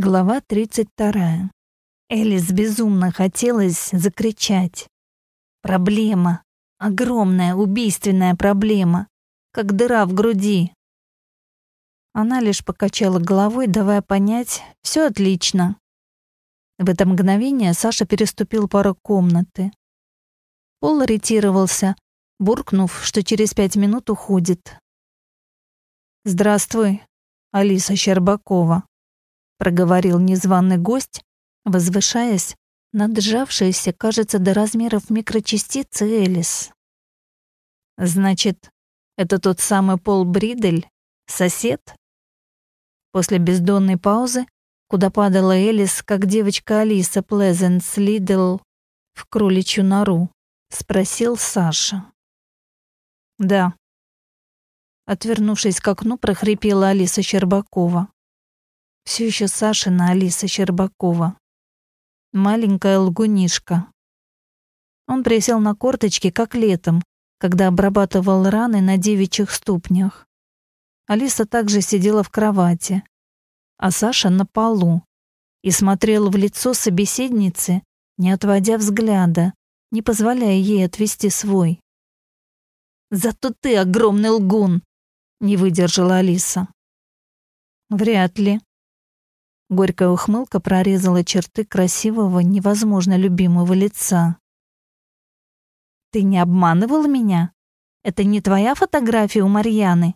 Глава 32. Элис безумно хотелось закричать. Проблема. Огромная, убийственная проблема. Как дыра в груди. Она лишь покачала головой, давая понять, все отлично. В это мгновение Саша переступил порог комнаты. Пол ретировался, буркнув, что через пять минут уходит. «Здравствуй, Алиса Щербакова», проговорил незваный гость, возвышаясь над сжавшейся, кажется, до размеров микрочастицы Элис. «Значит, это тот самый Пол Бридель, сосед?» После бездонной паузы, куда падала Элис, как девочка Алиса Плезенс Лидл в кроличью нору, спросил Саша. «Да». Отвернувшись к окну, прохрипела Алиса Щербакова. Все еще Сашина Алиса Щербакова. Маленькая лгунишка. Он присел на корточки, как летом, когда обрабатывал раны на девичьих ступнях. Алиса также сидела в кровати, а Саша на полу и смотрел в лицо собеседницы, не отводя взгляда, не позволяя ей отвести свой. «Зато ты огромный лгун!» — не выдержала Алиса. «Вряд ли», Горькая ухмылка прорезала черты красивого, невозможно любимого лица. «Ты не обманывал меня? Это не твоя фотография у Марьяны?»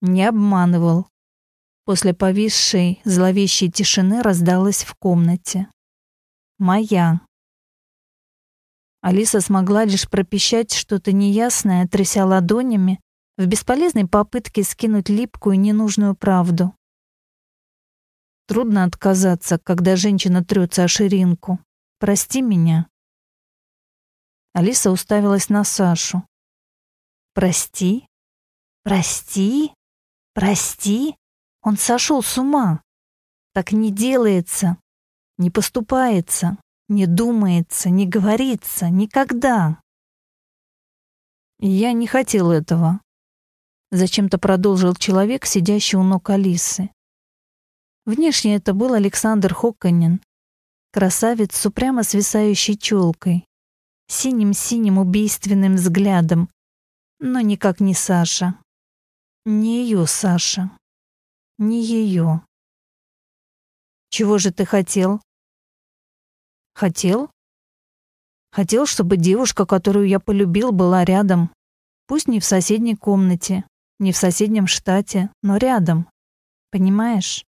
«Не обманывал». После повисшей, зловещей тишины раздалась в комнате. «Моя». Алиса смогла лишь пропищать что-то неясное, тряся ладонями, в бесполезной попытке скинуть липкую ненужную правду. Трудно отказаться, когда женщина трется о ширинку. Прости меня. Алиса уставилась на Сашу. Прости? Прости? Прости? Он сошел с ума. Так не делается, не поступается, не думается, не говорится, никогда. Я не хотел этого. Зачем-то продолжил человек, сидящий у ног Алисы. Внешне это был Александр Хоконин, красавец с упрямо свисающей челкой, синим-синим убийственным взглядом, но никак не Саша. Не ее Саша. Не ее. Чего же ты хотел? Хотел? Хотел, чтобы девушка, которую я полюбил, была рядом. Пусть не в соседней комнате, не в соседнем штате, но рядом. Понимаешь?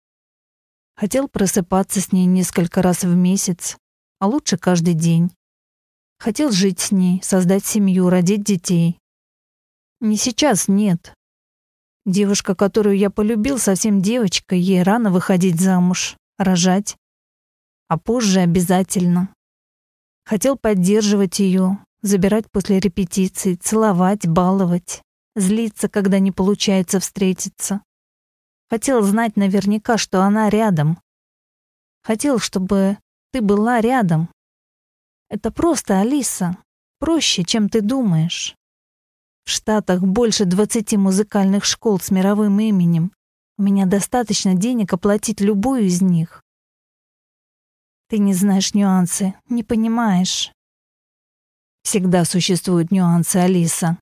Хотел просыпаться с ней несколько раз в месяц, а лучше каждый день. Хотел жить с ней, создать семью, родить детей. Не сейчас, нет. Девушка, которую я полюбил, совсем девочка, ей рано выходить замуж, рожать. А позже обязательно. Хотел поддерживать ее, забирать после репетиций, целовать, баловать, злиться, когда не получается встретиться. Хотел знать наверняка, что она рядом. Хотел, чтобы ты была рядом. Это просто, Алиса. Проще, чем ты думаешь. В Штатах больше 20 музыкальных школ с мировым именем. У меня достаточно денег оплатить любую из них. Ты не знаешь нюансы, не понимаешь. Всегда существуют нюансы, Алиса.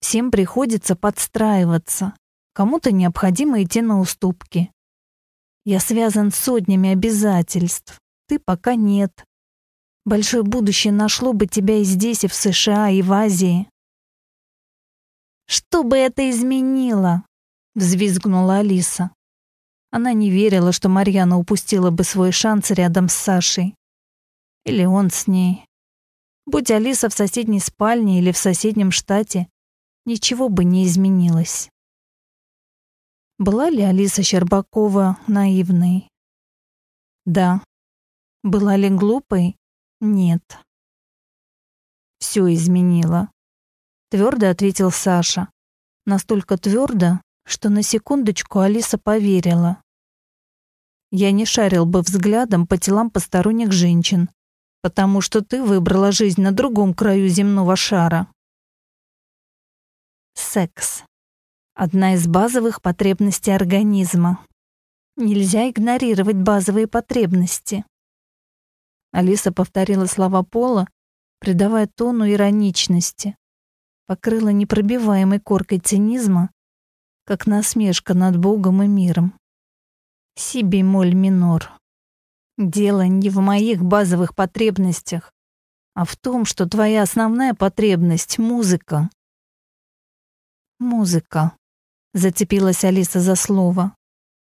Всем приходится подстраиваться. Кому-то необходимо идти на уступки. Я связан сотнями обязательств. Ты пока нет. Большое будущее нашло бы тебя и здесь, и в США, и в Азии. Что бы это изменило? Взвизгнула Алиса. Она не верила, что Марьяна упустила бы свой шанс рядом с Сашей. Или он с ней. Будь Алиса в соседней спальне или в соседнем штате, ничего бы не изменилось. Была ли Алиса Щербакова наивной? Да. Была ли глупой? Нет. Все изменило. Твердо ответил Саша. Настолько твердо, что на секундочку Алиса поверила. Я не шарил бы взглядом по телам посторонних женщин, потому что ты выбрала жизнь на другом краю земного шара. Секс. Одна из базовых потребностей организма. Нельзя игнорировать базовые потребности. Алиса повторила слова Пола, придавая тону ироничности. Покрыла непробиваемой коркой цинизма, как насмешка над Богом и миром. Си бемоль минор. Дело не в моих базовых потребностях, а в том, что твоя основная потребность — музыка. Музыка. Зацепилась Алиса за слово.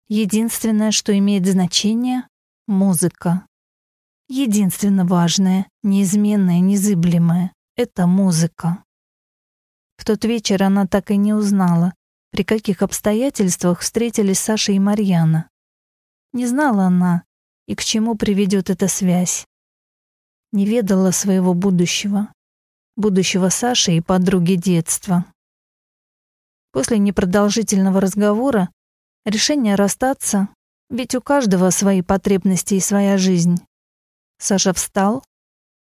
Единственное, что имеет значение — музыка. Единственно важное, неизменное, незыблемое — это музыка. В тот вечер она так и не узнала, при каких обстоятельствах встретились Саша и Марьяна. Не знала она, и к чему приведет эта связь. Не ведала своего будущего, будущего Саши и подруги детства. После непродолжительного разговора решение расстаться, ведь у каждого свои потребности и своя жизнь. Саша встал.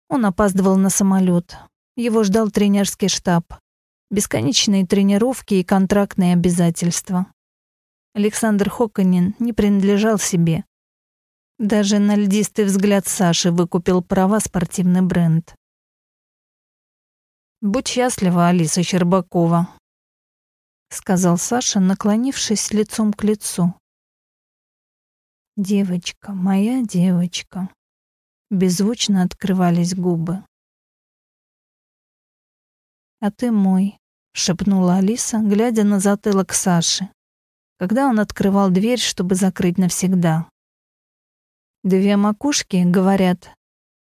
Он опаздывал на самолет. Его ждал тренерский штаб. Бесконечные тренировки и контрактные обязательства. Александр Хоконин не принадлежал себе. Даже на льдистый взгляд Саши выкупил права спортивный бренд. «Будь счастлива, Алиса Щербакова», — сказал Саша, наклонившись лицом к лицу. «Девочка, моя девочка», — беззвучно открывались губы. «А ты мой», — шепнула Алиса, глядя на затылок Саши когда он открывал дверь, чтобы закрыть навсегда. Две макушки, говорят,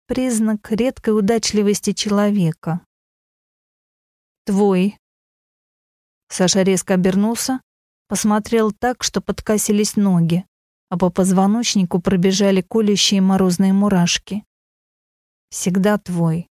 признак редкой удачливости человека. «Твой». Саша резко обернулся, посмотрел так, что подкосились ноги, а по позвоночнику пробежали колющие морозные мурашки. «Всегда твой».